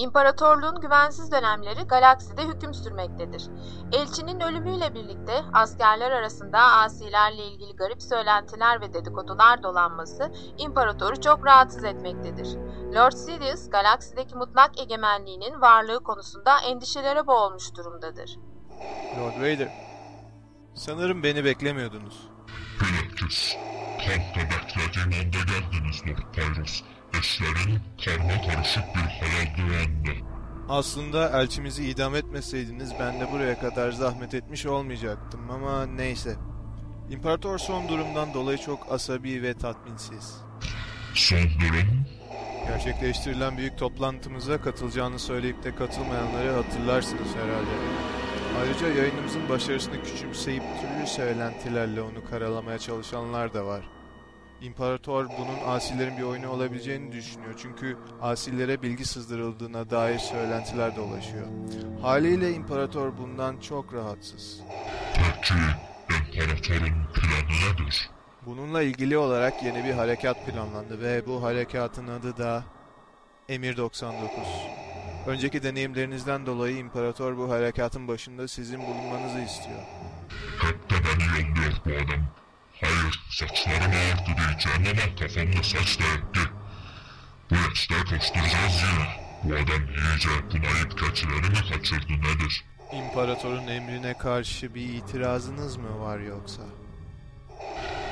İmparatorluğun güvensiz dönemleri galakside hüküm sürmektedir. Elçinin ölümüyle birlikte askerler arasında asilerle ilgili garip söylentiler ve dedikodular dolanması imparatoru çok rahatsız etmektedir. Lord Sidious, galaksideki mutlak egemenliğinin varlığı konusunda endişelere boğulmuş durumdadır. Lord Vader, sanırım beni beklemiyordunuz. Bilakis, tam da beklediğim anda geldiniz Lord Pyros. Eşlerin karma karışık bir hayal anda. Aslında elçimizi idam etmeseydiniz ben de buraya kadar zahmet etmiş olmayacaktım ama neyse. İmparator son durumdan dolayı çok asabi ve tatminsiz. Son durum, Gerçekleştirilen büyük toplantımıza katılacağını söyleyip de katılmayanları hatırlarsınız herhalde. Ayrıca yayınımızın başarısını küçümseyip türlü söylentilerle onu karalamaya çalışanlar da var. İmparator bunun asilerin bir oyunu olabileceğini düşünüyor çünkü asillere bilgi sızdırıldığına dair söylentiler dolaşıyor. Haliyle imparator bundan çok rahatsız. peki imparatorun planı nedir? Bununla ilgili olarak yeni bir harekat planlandı ve bu harekatın adı da Emir 99. Önceki deneyimlerinizden dolayı imparator bu harekatın başında sizin bulunmanızı istiyor. Hep de beni yolluyor bu adam. Hayır, saçlarım ağardı diyeceğim ama kafamda saç da etti. Bu yaşta koşturacağız yine. Bu adam iyice bunayıp keçileri mi kaçırdı nedir? İmparatorun emrine karşı bir itirazınız mı var yoksa?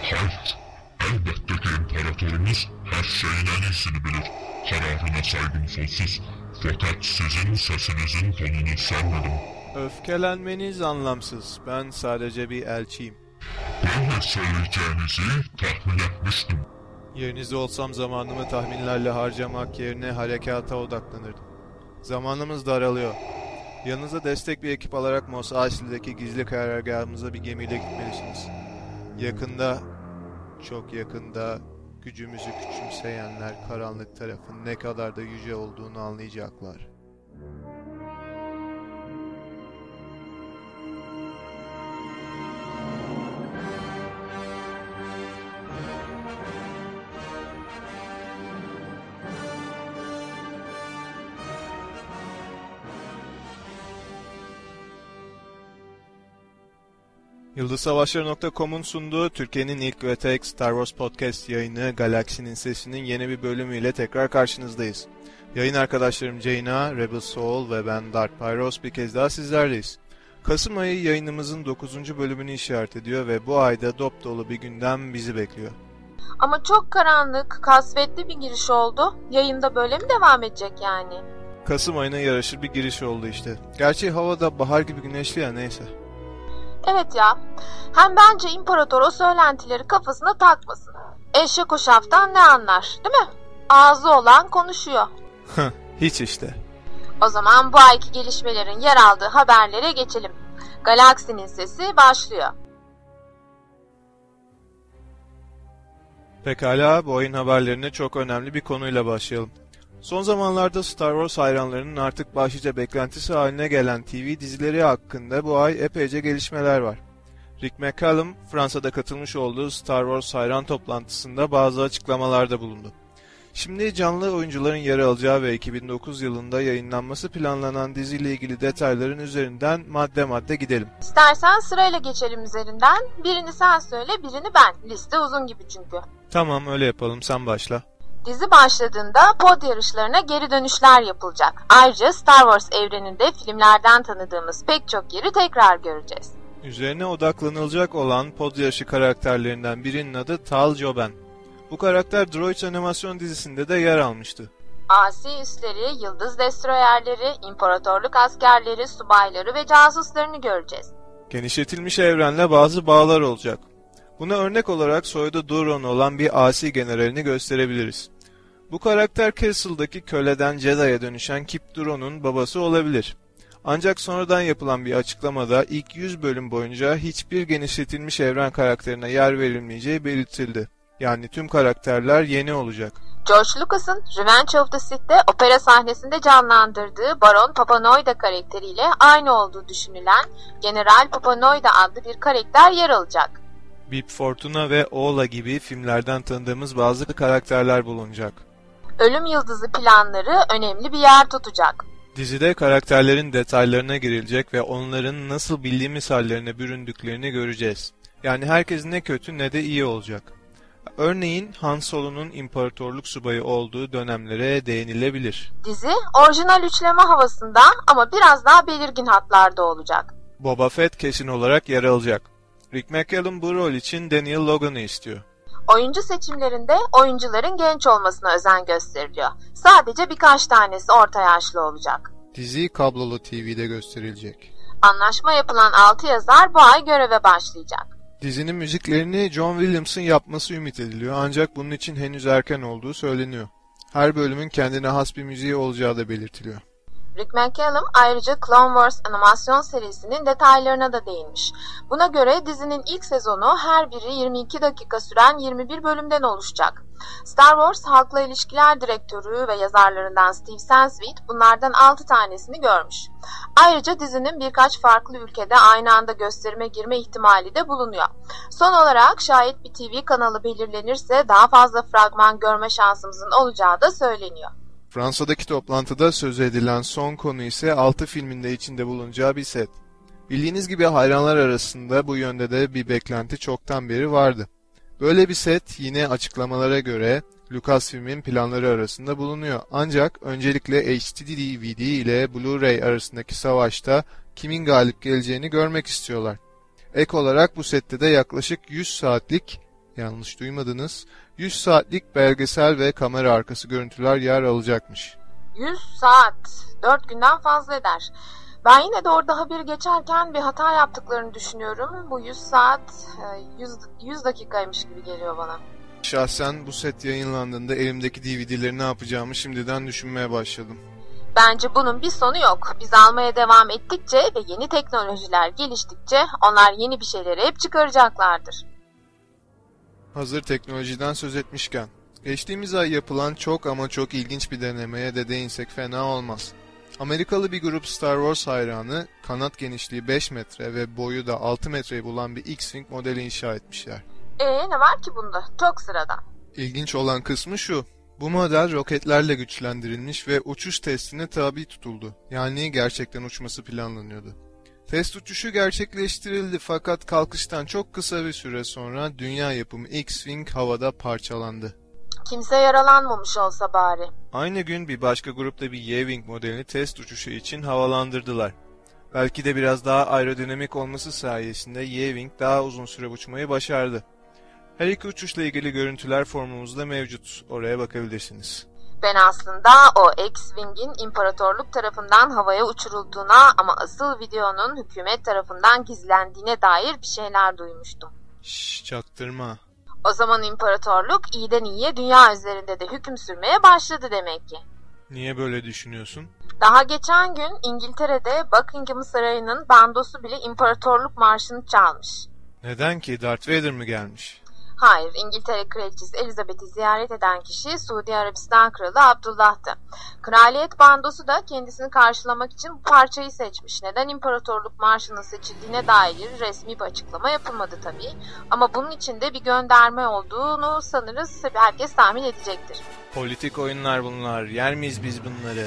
Hayır. Elbette ki imparatorumuz her şeyin en iyisini bilir. Kararına saygım sonsuz. Fakat sizin sesinizin tonunu sevmedim. Öfkelenmeniz anlamsız. Ben sadece bir elçiyim. Böyle söyleyeceğinizi tahmin etmiştim. Yerinizde olsam zamanımı tahminlerle harcamak yerine harekata odaklanırdım. Zamanımız daralıyor. Yanınıza destek bir ekip alarak Mos Eisley'deki gizli karargahımıza bir gemiyle gitmelisiniz. Yakında, çok yakında gücümüzü küçümseyenler karanlık tarafın ne kadar da yüce olduğunu anlayacaklar. YıldızSavaşları.com'un sunduğu Türkiye'nin ilk ve tek Star Wars podcast yayını Galaksinin Sesi'nin yeni bir bölümüyle tekrar karşınızdayız. Yayın arkadaşlarım Jaina, Rebel Soul ve ben Dark Pyros bir kez daha sizlerleyiz. Kasım ayı yayınımızın 9. bölümünü işaret ediyor ve bu ayda dop dolu bir gündem bizi bekliyor. Ama çok karanlık, kasvetli bir giriş oldu. Yayında böyle mi devam edecek yani? Kasım ayına yaraşır bir giriş oldu işte. Gerçi havada bahar gibi güneşli ya neyse. Evet ya. Hem bence imparator o söylentileri kafasına takmasın. Eşek o şaftan ne anlar, değil mi? Ağzı olan konuşuyor. Hiç işte. O zaman bu ayki gelişmelerin yer aldığı haberlere geçelim. Galaksinin sesi başlıyor. Pekala bu oyun haberlerine çok önemli bir konuyla başlayalım. Son zamanlarda Star Wars hayranlarının artık başlıca beklentisi haline gelen TV dizileri hakkında bu ay epeyce gelişmeler var. Rick McCallum, Fransa'da katılmış olduğu Star Wars hayran toplantısında bazı açıklamalarda bulundu. Şimdi canlı oyuncuların yer alacağı ve 2009 yılında yayınlanması planlanan diziyle ilgili detayların üzerinden madde madde gidelim. İstersen sırayla geçelim üzerinden. Birini sen söyle, birini ben. Liste uzun gibi çünkü. Tamam öyle yapalım sen başla. Dizi başladığında pod yarışlarına geri dönüşler yapılacak. Ayrıca Star Wars evreninde filmlerden tanıdığımız pek çok yeri tekrar göreceğiz. Üzerine odaklanılacak olan pod yarışı karakterlerinden birinin adı Tal Joben. Bu karakter Droids animasyon dizisinde de yer almıştı. Asi üsleri, yıldız destroyerleri, imparatorluk askerleri, subayları ve casuslarını göreceğiz. Genişletilmiş evrenle bazı bağlar olacak. Buna örnek olarak soyadı Duron olan bir asi generalini gösterebiliriz. Bu karakter Castle'daki köleden Jedi'ye dönüşen Kip Duron'un babası olabilir. Ancak sonradan yapılan bir açıklamada ilk 100 bölüm boyunca hiçbir genişletilmiş evren karakterine yer verilmeyeceği belirtildi. Yani tüm karakterler yeni olacak. George Lucas'ın Revenge of the Sith'te opera sahnesinde canlandırdığı Baron Papanoida karakteriyle aynı olduğu düşünülen General Papanoida adlı bir karakter yer alacak. Bib Fortuna ve Ola gibi filmlerden tanıdığımız bazı karakterler bulunacak. Ölüm Yıldızı planları önemli bir yer tutacak. Dizide karakterlerin detaylarına girilecek ve onların nasıl bildiğimiz hallerine büründüklerini göreceğiz. Yani herkes ne kötü ne de iyi olacak. Örneğin Han Solo'nun imparatorluk subayı olduğu dönemlere değinilebilir. Dizi orijinal üçleme havasında ama biraz daha belirgin hatlarda olacak. Boba Fett kesin olarak yer alacak. Rick McCallum bu rol için Daniel Logan'ı istiyor. Oyuncu seçimlerinde oyuncuların genç olmasına özen gösteriliyor. Sadece birkaç tanesi orta yaşlı olacak. Dizi kablolu TV'de gösterilecek. Anlaşma yapılan 6 yazar bu ay göreve başlayacak. Dizinin müziklerini John Williams'ın yapması ümit ediliyor ancak bunun için henüz erken olduğu söyleniyor. Her bölümün kendine has bir müziği olacağı da belirtiliyor. Rick McCallum ayrıca Clone Wars animasyon serisinin detaylarına da değinmiş. Buna göre dizinin ilk sezonu her biri 22 dakika süren 21 bölümden oluşacak. Star Wars Halkla İlişkiler Direktörü ve yazarlarından Steve Sansweet bunlardan 6 tanesini görmüş. Ayrıca dizinin birkaç farklı ülkede aynı anda gösterime girme ihtimali de bulunuyor. Son olarak şayet bir TV kanalı belirlenirse daha fazla fragman görme şansımızın olacağı da söyleniyor. Fransa'daki toplantıda söz edilen son konu ise 6 filminde içinde bulunacağı bir set. Bildiğiniz gibi hayranlar arasında bu yönde de bir beklenti çoktan beri vardı. Böyle bir set yine açıklamalara göre Lucasfilm'in planları arasında bulunuyor. Ancak öncelikle HD DVD ile Blu-ray arasındaki savaşta kimin galip geleceğini görmek istiyorlar. Ek olarak bu sette de yaklaşık 100 saatlik, yanlış duymadınız, 100 saatlik belgesel ve kamera arkası görüntüler yer alacakmış. 100 saat, 4 günden fazla eder. Ben yine de orada haberi geçerken bir hata yaptıklarını düşünüyorum. Bu 100 saat 100, 100 dakikaymış gibi geliyor bana. Şahsen bu set yayınlandığında elimdeki DVD'leri ne yapacağımı şimdiden düşünmeye başladım. Bence bunun bir sonu yok. Biz almaya devam ettikçe ve yeni teknolojiler geliştikçe onlar yeni bir şeyleri hep çıkaracaklardır. Hazır teknolojiden söz etmişken, geçtiğimiz ay yapılan çok ama çok ilginç bir denemeye de değinsek fena olmaz. Amerikalı bir grup Star Wars hayranı, kanat genişliği 5 metre ve boyu da 6 metreyi bulan bir X-Wing modeli inşa etmişler. Ee ne var ki bunda? Çok sıradan. İlginç olan kısmı şu. Bu model roketlerle güçlendirilmiş ve uçuş testine tabi tutuldu. Yani gerçekten uçması planlanıyordu. Test uçuşu gerçekleştirildi fakat kalkıştan çok kısa bir süre sonra dünya yapımı X-Wing havada parçalandı. Kimse yaralanmamış olsa bari. Aynı gün bir başka grupta bir Y-Wing modelini test uçuşu için havalandırdılar. Belki de biraz daha aerodinamik olması sayesinde Y-Wing daha uzun süre uçmayı başardı. Her iki uçuşla ilgili görüntüler formumuzda mevcut. Oraya bakabilirsiniz. Ben aslında o X-Wing'in imparatorluk tarafından havaya uçurulduğuna ama asıl videonun hükümet tarafından gizlendiğine dair bir şeyler duymuştum. Şşş çaktırma. O zaman imparatorluk iyiden iyiye dünya üzerinde de hüküm sürmeye başladı demek ki. Niye böyle düşünüyorsun? Daha geçen gün İngiltere'de Buckingham Sarayı'nın bandosu bile imparatorluk marşını çalmış. Neden ki? Darth Vader mı gelmiş? Hayır, İngiltere Kraliçesi Elizabeth'i ziyaret eden kişi Suudi Arabistan Kralı Abdullah'tı. Kraliyet bandosu da kendisini karşılamak için bu parçayı seçmiş. Neden imparatorluk marşının seçildiğine dair resmi bir açıklama yapılmadı tabii. Ama bunun içinde bir gönderme olduğunu sanırız herkes tahmin edecektir. Politik oyunlar bunlar. Yer miyiz biz bunları?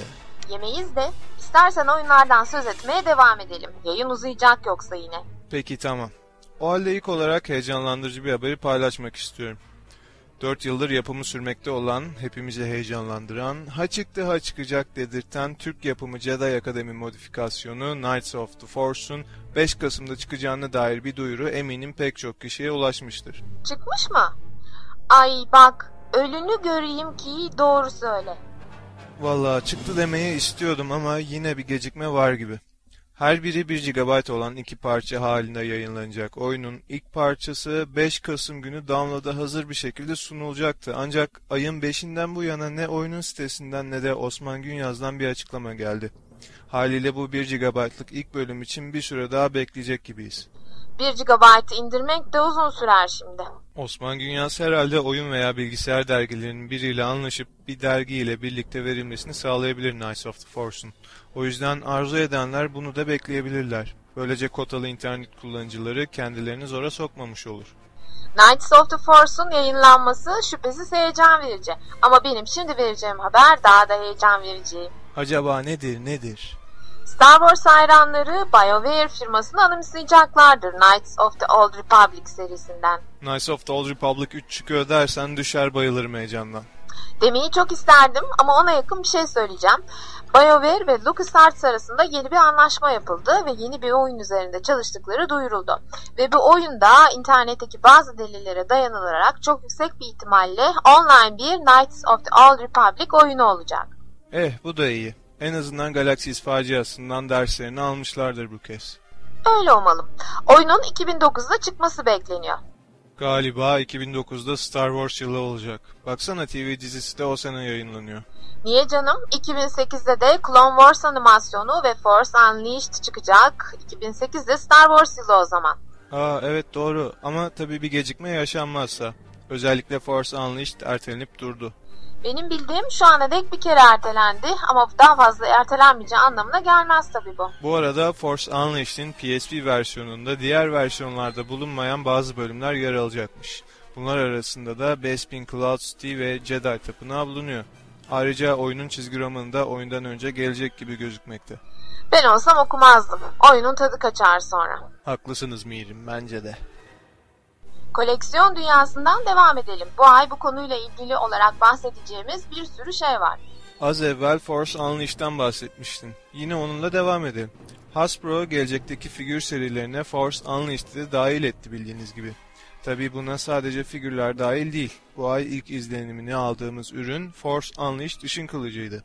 Yemeyiz de. İstersen oyunlardan söz etmeye devam edelim. Yayın uzayacak yoksa yine. Peki tamam. O halde ilk olarak heyecanlandırıcı bir haberi paylaşmak istiyorum. 4 yıldır yapımı sürmekte olan, hepimizi heyecanlandıran, ha çıktı ha çıkacak dedirten Türk yapımı Jedi Akademi modifikasyonu Knights of the Force'un 5 Kasım'da çıkacağına dair bir duyuru eminim pek çok kişiye ulaşmıştır. Çıkmış mı? Ay bak, ölünü göreyim ki doğru söyle. Valla çıktı demeye istiyordum ama yine bir gecikme var gibi. Her biri 1 GB olan iki parça halinde yayınlanacak. Oyunun ilk parçası 5 Kasım günü download'a hazır bir şekilde sunulacaktı. Ancak ayın 5'inden bu yana ne oyunun sitesinden ne de Osman Günyaz'dan bir açıklama geldi. Haliyle bu 1 GB'lık ilk bölüm için bir süre daha bekleyecek gibiyiz. 1 GB indirmek de uzun sürer şimdi. Osman Günyas herhalde oyun veya bilgisayar dergilerinin biriyle anlaşıp bir dergiyle birlikte verilmesini sağlayabilir Knights of the Force'un. O yüzden arzu edenler bunu da bekleyebilirler. Böylece kotalı internet kullanıcıları kendilerini zora sokmamış olur. Knights of the Force'un yayınlanması şüphesiz heyecan verici. Ama benim şimdi vereceğim haber daha da heyecan verici. Acaba nedir nedir? Star Wars hayranları BioWare firmasını anımsayacaklardır Knights of the Old Republic serisinden. Knights of the Old Republic 3 çıkıyor dersen düşer bayılırım heyecandan. Demeyi çok isterdim ama ona yakın bir şey söyleyeceğim. BioWare ve LucasArts arasında yeni bir anlaşma yapıldı ve yeni bir oyun üzerinde çalıştıkları duyuruldu. Ve bu oyunda internetteki bazı delillere dayanılarak çok yüksek bir ihtimalle online bir Knights of the Old Republic oyunu olacak. Eh bu da iyi. En azından Galaxis faciasından derslerini almışlardır bu kez. Öyle umalım. Oyunun 2009'da çıkması bekleniyor. Galiba 2009'da Star Wars yılı olacak. Baksana TV dizisi de o sene yayınlanıyor. Niye canım? 2008'de de Clone Wars animasyonu ve Force Unleashed çıkacak. 2008'de Star Wars yılı o zaman. Aa evet doğru ama tabii bir gecikme yaşanmazsa. Özellikle Force Unleashed ertelenip durdu. Benim bildiğim şu ana dek bir kere ertelendi ama daha fazla ertelenmeyeceği anlamına gelmez tabii bu. Bu arada Force Unleashed'in PSP versiyonunda diğer versiyonlarda bulunmayan bazı bölümler yer alacakmış. Bunlar arasında da Bespin Cloud City ve Jedi Tapınağı bulunuyor. Ayrıca oyunun çizgi romanı da oyundan önce gelecek gibi gözükmekte. Ben olsam okumazdım. Oyunun tadı kaçar sonra. Haklısınız Mirim bence de. Koleksiyon dünyasından devam edelim. Bu ay bu konuyla ilgili olarak bahsedeceğimiz bir sürü şey var. Az evvel Force Unleashed'den bahsetmiştin. Yine onunla devam edelim. Hasbro gelecekteki figür serilerine Force Unleashed'i dahil etti bildiğiniz gibi. Tabi buna sadece figürler dahil değil. Bu ay ilk izlenimini aldığımız ürün Force Unleashed ışın kılıcıydı.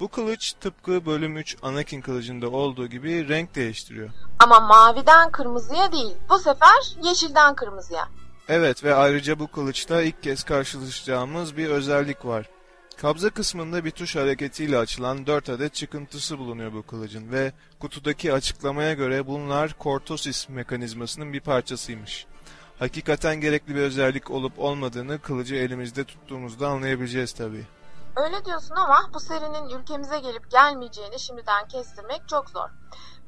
Bu kılıç tıpkı bölüm 3 Anakin kılıcında olduğu gibi renk değiştiriyor. Ama maviden kırmızıya değil, bu sefer yeşilden kırmızıya. Evet ve ayrıca bu kılıçta ilk kez karşılaşacağımız bir özellik var. Kabza kısmında bir tuş hareketiyle açılan 4 adet çıkıntısı bulunuyor bu kılıcın ve kutudaki açıklamaya göre bunlar kortosis mekanizmasının bir parçasıymış. Hakikaten gerekli bir özellik olup olmadığını kılıcı elimizde tuttuğumuzda anlayabileceğiz tabii. Öyle diyorsun ama bu serinin ülkemize gelip gelmeyeceğini şimdiden kestirmek çok zor.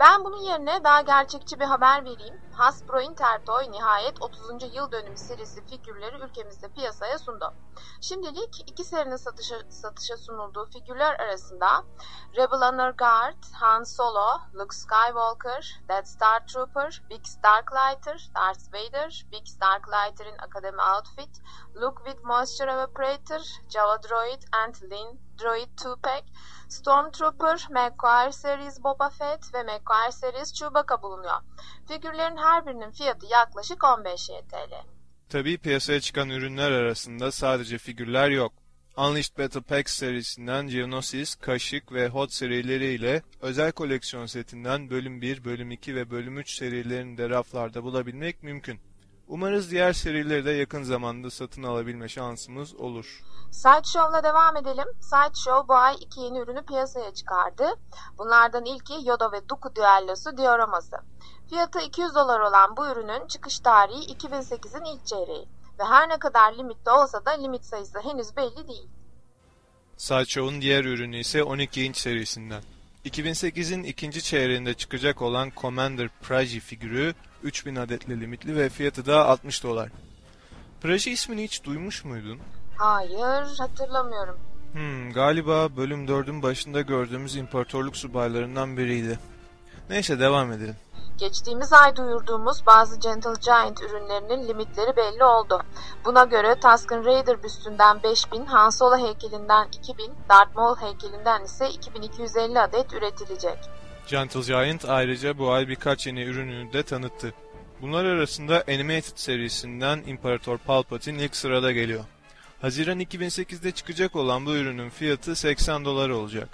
Ben bunun yerine daha gerçekçi bir haber vereyim. Hasbro Intertoy nihayet 30. yıl dönümü serisi figürleri ülkemizde piyasaya sundu. Şimdilik iki serinin satışa, satışa sunulduğu figürler arasında Rebel Honor Guard, Han Solo, Luke Skywalker, Death Star Trooper, Big Starklighter, Darth Vader, Big Starklighter'in Academy Outfit, Luke with Moisture Evaporator, Java Droid and Lin Droid 2-Pack, Stormtrooper, McQuire Series Boba Fett ve McQuire Series Chewbacca bulunuyor. Figürlerin her birinin fiyatı yaklaşık 15 TL. Tabii piyasaya çıkan ürünler arasında sadece figürler yok. Unleashed Battle Pack serisinden Geonosis, Kaşık ve Hot serileriyle özel koleksiyon setinden bölüm 1, bölüm 2 ve bölüm 3 serilerini de raflarda bulabilmek mümkün. Umarız diğer serileri de yakın zamanda satın alabilme şansımız olur. Sideshow'la devam edelim. Sideshow bu ay iki yeni ürünü piyasaya çıkardı. Bunlardan ilki Yoda ve Dooku düellosu dioraması. Fiyatı 200 dolar olan bu ürünün çıkış tarihi 2008'in ilk çeyreği. Ve her ne kadar limitli olsa da limit sayısı henüz belli değil. Sideshow'un diğer ürünü ise 12 inç serisinden. 2008'in ikinci çeyreğinde çıkacak olan Commander Praji figürü 3000 adetle limitli ve fiyatı da 60 dolar. Praji ismini hiç duymuş muydun? Hayır, hatırlamıyorum. Hmm, galiba bölüm 4'ün başında gördüğümüz imparatorluk subaylarından biriydi. Neyse devam edelim. Geçtiğimiz ay duyurduğumuz bazı Gentle Giant ürünlerinin limitleri belli oldu. Buna göre Tusken Raider büstünden 5000, Han Solo heykelinden 2000, Darth Maul heykelinden ise 2250 adet üretilecek. Gentle Giant ayrıca bu ay birkaç yeni ürününü de tanıttı. Bunlar arasında Animated serisinden İmparator Palpatine ilk sırada geliyor. Haziran 2008'de çıkacak olan bu ürünün fiyatı 80 dolar olacak.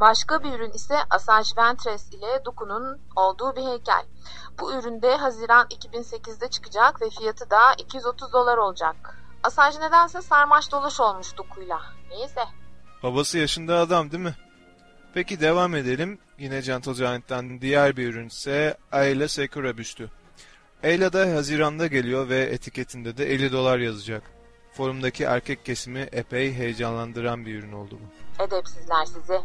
Başka bir ürün ise Asajj Ventress ile Dooku'nun olduğu bir heykel. Bu üründe Haziran 2008'de çıkacak ve fiyatı da 230 dolar olacak. Asajj nedense sarmaş dolaş olmuş Dooku'yla. Neyse. Babası yaşında adam değil mi? Peki devam edelim. Yine Gentle Giant'tan diğer bir ürün ise Ayla Sakura büstü. Ayla da Haziran'da geliyor ve etiketinde de 50 dolar yazacak. Forumdaki erkek kesimi epey heyecanlandıran bir ürün oldu bu. Edepsizler sizi.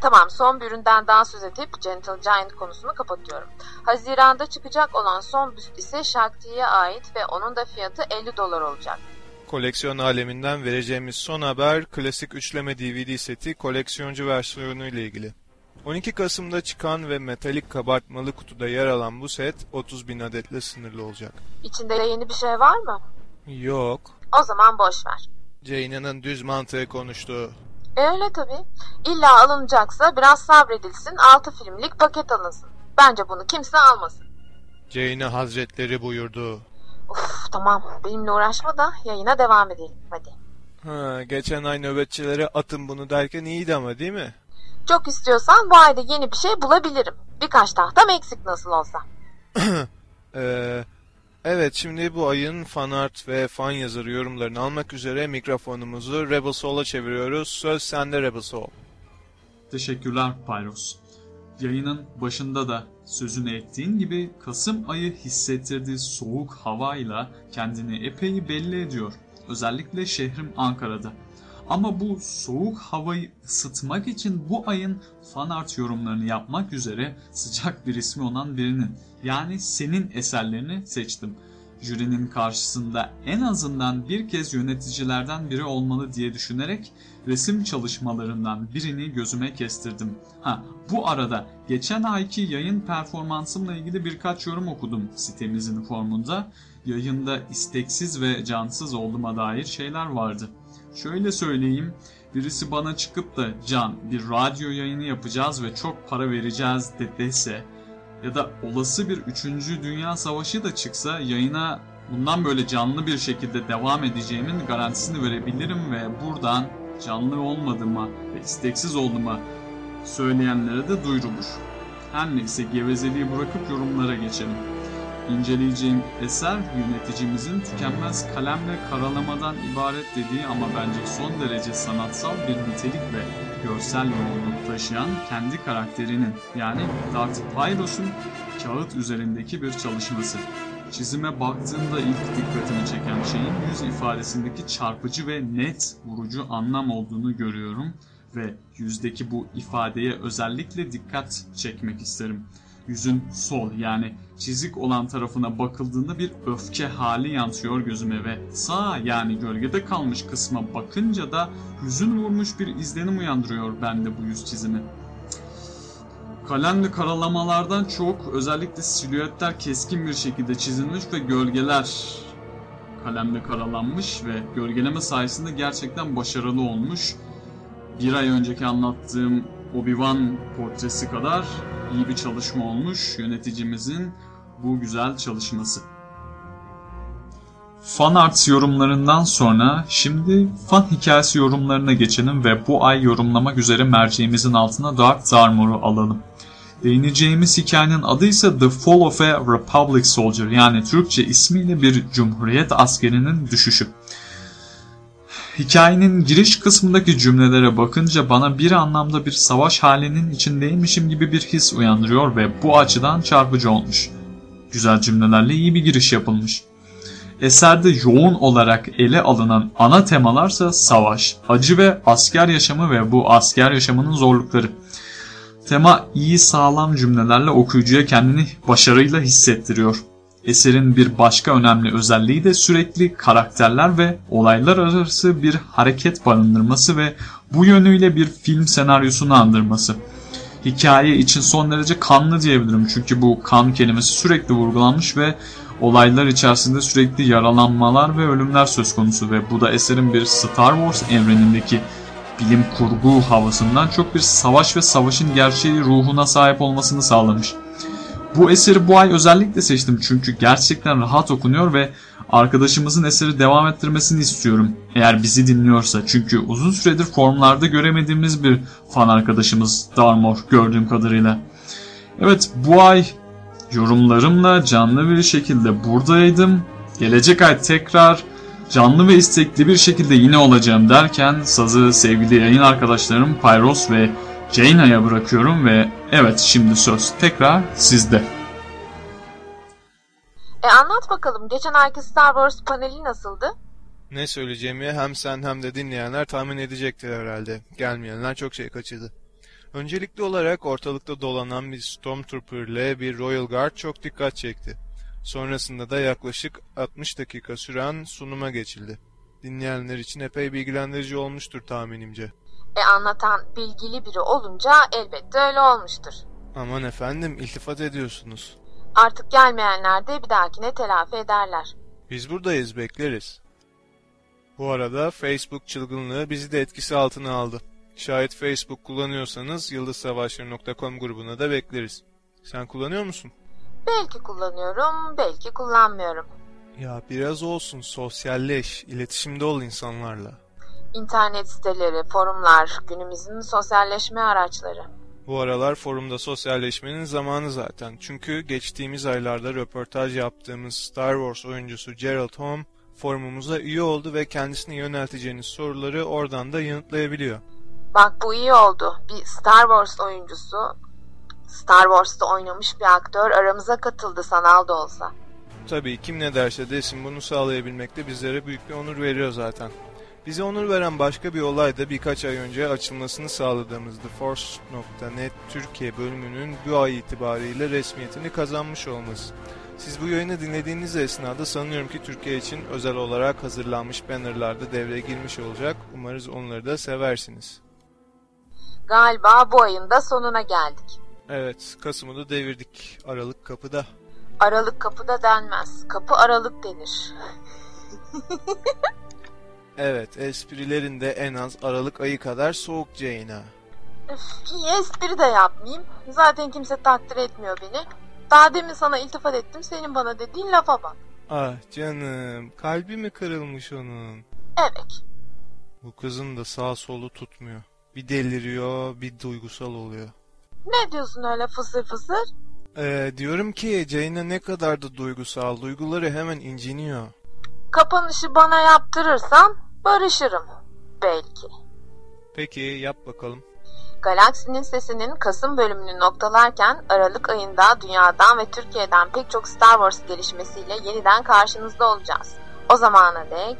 Tamam son bir üründen daha söz edip Gentle Giant konusunu kapatıyorum. Haziranda çıkacak olan son büst ise Shakti'ye ait ve onun da fiyatı 50 dolar olacak. Koleksiyon aleminden vereceğimiz son haber klasik üçleme DVD seti koleksiyoncu versiyonu ile ilgili. 12 Kasım'da çıkan ve metalik kabartmalı kutuda yer alan bu set 30 bin adetle sınırlı olacak. İçinde yeni bir şey var mı? Yok. O zaman boş ver. Jane'ın düz mantığı konuştu. E öyle tabii. İlla alınacaksa biraz sabredilsin 6 filmlik paket alınsın. Bence bunu kimse almasın. Jane Hazretleri buyurdu. Uf tamam benimle uğraşma da yayına devam edelim hadi. Ha, geçen ay nöbetçilere atın bunu derken iyiydi ama değil mi? Çok istiyorsan bu ayda yeni bir şey bulabilirim. Birkaç tahtam eksik nasıl olsa. Ee, evet şimdi bu ayın fan art ve fan yazarı yorumlarını almak üzere mikrofonumuzu Rebel Soul'a çeviriyoruz. Söz sende Rebel Soul. Teşekkürler Pyros. Yayının başında da sözünü ettiğin gibi Kasım ayı hissettirdiği soğuk havayla kendini epey belli ediyor. Özellikle şehrim Ankara'da. Ama bu soğuk havayı ısıtmak için bu ayın fan art yorumlarını yapmak üzere sıcak bir ismi olan birinin yani senin eserlerini seçtim. Jürinin karşısında en azından bir kez yöneticilerden biri olmalı diye düşünerek resim çalışmalarından birini gözüme kestirdim. Ha, bu arada geçen ayki yayın performansımla ilgili birkaç yorum okudum sitemizin formunda. Yayında isteksiz ve cansız olduğuma dair şeyler vardı. Şöyle söyleyeyim, birisi bana çıkıp da Can bir radyo yayını yapacağız ve çok para vereceğiz de dese ya da olası bir 3. Dünya Savaşı da çıksa yayına bundan böyle canlı bir şekilde devam edeceğimin garantisini verebilirim ve buradan canlı olmadığıma ve isteksiz olduğuma söyleyenlere de duyurulur. Her neyse gevezeliği bırakıp yorumlara geçelim. İnceleyeceğim eser yöneticimizin tükenmez kalemle karalamadan ibaret dediği ama bence son derece sanatsal bir nitelik ve görsel yoğunluk taşıyan kendi karakterinin yani Darth Pyros'un kağıt üzerindeki bir çalışması. Çizime baktığımda ilk dikkatimi çeken şeyin yüz ifadesindeki çarpıcı ve net vurucu anlam olduğunu görüyorum ve yüzdeki bu ifadeye özellikle dikkat çekmek isterim yüzün sol yani çizik olan tarafına bakıldığında bir öfke hali yansıyor gözüme ve sağ yani gölgede kalmış kısma bakınca da hüzün vurmuş bir izlenim uyandırıyor bende bu yüz çizimi. Kalemli karalamalardan çok özellikle silüetler keskin bir şekilde çizilmiş ve gölgeler kalemle karalanmış ve gölgeleme sayesinde gerçekten başarılı olmuş. Bir ay önceki anlattığım Obi-Wan portresi kadar iyi bir çalışma olmuş yöneticimizin bu güzel çalışması. Fan arts yorumlarından sonra şimdi fan hikayesi yorumlarına geçelim ve bu ay yorumlamak üzere merceğimizin altına Dark Zarmor'u alalım. Değineceğimiz hikayenin adı ise The Fall of a Republic Soldier yani Türkçe ismiyle bir Cumhuriyet askerinin düşüşü. Hikayenin giriş kısmındaki cümlelere bakınca bana bir anlamda bir savaş halinin içindeymişim gibi bir his uyandırıyor ve bu açıdan çarpıcı olmuş. Güzel cümlelerle iyi bir giriş yapılmış. Eserde yoğun olarak ele alınan ana temalarsa savaş, acı ve asker yaşamı ve bu asker yaşamının zorlukları. Tema iyi sağlam cümlelerle okuyucuya kendini başarıyla hissettiriyor. Eserin bir başka önemli özelliği de sürekli karakterler ve olaylar arası bir hareket barındırması ve bu yönüyle bir film senaryosunu andırması. Hikaye için son derece kanlı diyebilirim çünkü bu kan kelimesi sürekli vurgulanmış ve olaylar içerisinde sürekli yaralanmalar ve ölümler söz konusu ve bu da eserin bir Star Wars evrenindeki bilim kurgu havasından çok bir savaş ve savaşın gerçeği ruhuna sahip olmasını sağlamış. Bu eseri bu ay özellikle seçtim çünkü gerçekten rahat okunuyor ve arkadaşımızın eseri devam ettirmesini istiyorum. Eğer bizi dinliyorsa çünkü uzun süredir formlarda göremediğimiz bir fan arkadaşımız Darmor gördüğüm kadarıyla. Evet bu ay yorumlarımla canlı bir şekilde buradaydım. Gelecek ay tekrar canlı ve istekli bir şekilde yine olacağım derken sazı sevgili yayın arkadaşlarım Pyros ve Jaina'ya bırakıyorum ve evet şimdi söz tekrar sizde. E anlat bakalım geçen ayki Star Wars paneli nasıldı? Ne söyleyeceğimi hem sen hem de dinleyenler tahmin edecektir herhalde. Gelmeyenler çok şey kaçırdı. Öncelikli olarak ortalıkta dolanan bir Stormtrooper ile bir Royal Guard çok dikkat çekti. Sonrasında da yaklaşık 60 dakika süren sunuma geçildi. Dinleyenler için epey bilgilendirici olmuştur tahminimce. E anlatan bilgili biri olunca elbette öyle olmuştur. Aman efendim iltifat ediyorsunuz. Artık gelmeyenler de bir dahakine telafi ederler. Biz buradayız bekleriz. Bu arada Facebook çılgınlığı bizi de etkisi altına aldı. Şayet Facebook kullanıyorsanız yıldızsavaşları.com grubuna da bekleriz. Sen kullanıyor musun? Belki kullanıyorum, belki kullanmıyorum. Ya biraz olsun sosyalleş, iletişimde ol insanlarla. İnternet siteleri, forumlar, günümüzün sosyalleşme araçları. Bu aralar forumda sosyalleşmenin zamanı zaten. Çünkü geçtiğimiz aylarda röportaj yaptığımız Star Wars oyuncusu Gerald Home forumumuza üye oldu ve kendisine yönelteceğiniz soruları oradan da yanıtlayabiliyor. Bak bu iyi oldu. Bir Star Wars oyuncusu, Star Wars'ta oynamış bir aktör aramıza katıldı sanal da olsa. Tabii kim ne derse desin bunu sağlayabilmek de bizlere büyük bir onur veriyor zaten. Bize onur veren başka bir olay da birkaç ay önce açılmasını sağladığımız TheForce.net Türkiye bölümünün bu ay itibariyle resmiyetini kazanmış olması. Siz bu yayını dinlediğiniz esnada sanıyorum ki Türkiye için özel olarak hazırlanmış bannerlarda devreye girmiş olacak. Umarız onları da seversiniz. Galiba bu ayın da sonuna geldik. Evet, Kasım'ı da devirdik. Aralık kapıda. Aralık kapıda denmez. Kapı aralık denir. Evet, esprilerin de en az Aralık ayı kadar soğuk Ceyna. Üf, iyi espri de yapmayayım. Zaten kimse takdir etmiyor beni. Daha demin sana iltifat ettim. Senin bana dediğin lafa bak. Ah canım, kalbi mi kırılmış onun? Evet. Bu kızın da sağ solu tutmuyor. Bir deliriyor, bir duygusal oluyor. Ne diyorsun öyle fısır fısır? Ee, diyorum ki Ceyna ne kadar da duygusal, duyguları hemen inciniyor. Kapanışı bana yaptırırsan barışırım. Belki. Peki yap bakalım. Galaksinin Sesi'nin Kasım bölümünü noktalarken Aralık ayında dünyadan ve Türkiye'den pek çok Star Wars gelişmesiyle yeniden karşınızda olacağız. O zamana dek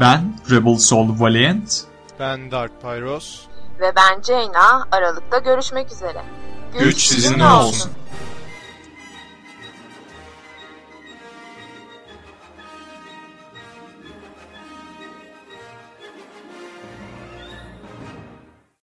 Ben Rebel Soul Valiant. Ben Dark Pyros. ve ben Jaina Aralık'ta görüşmek üzere. Güç sizinle olsun.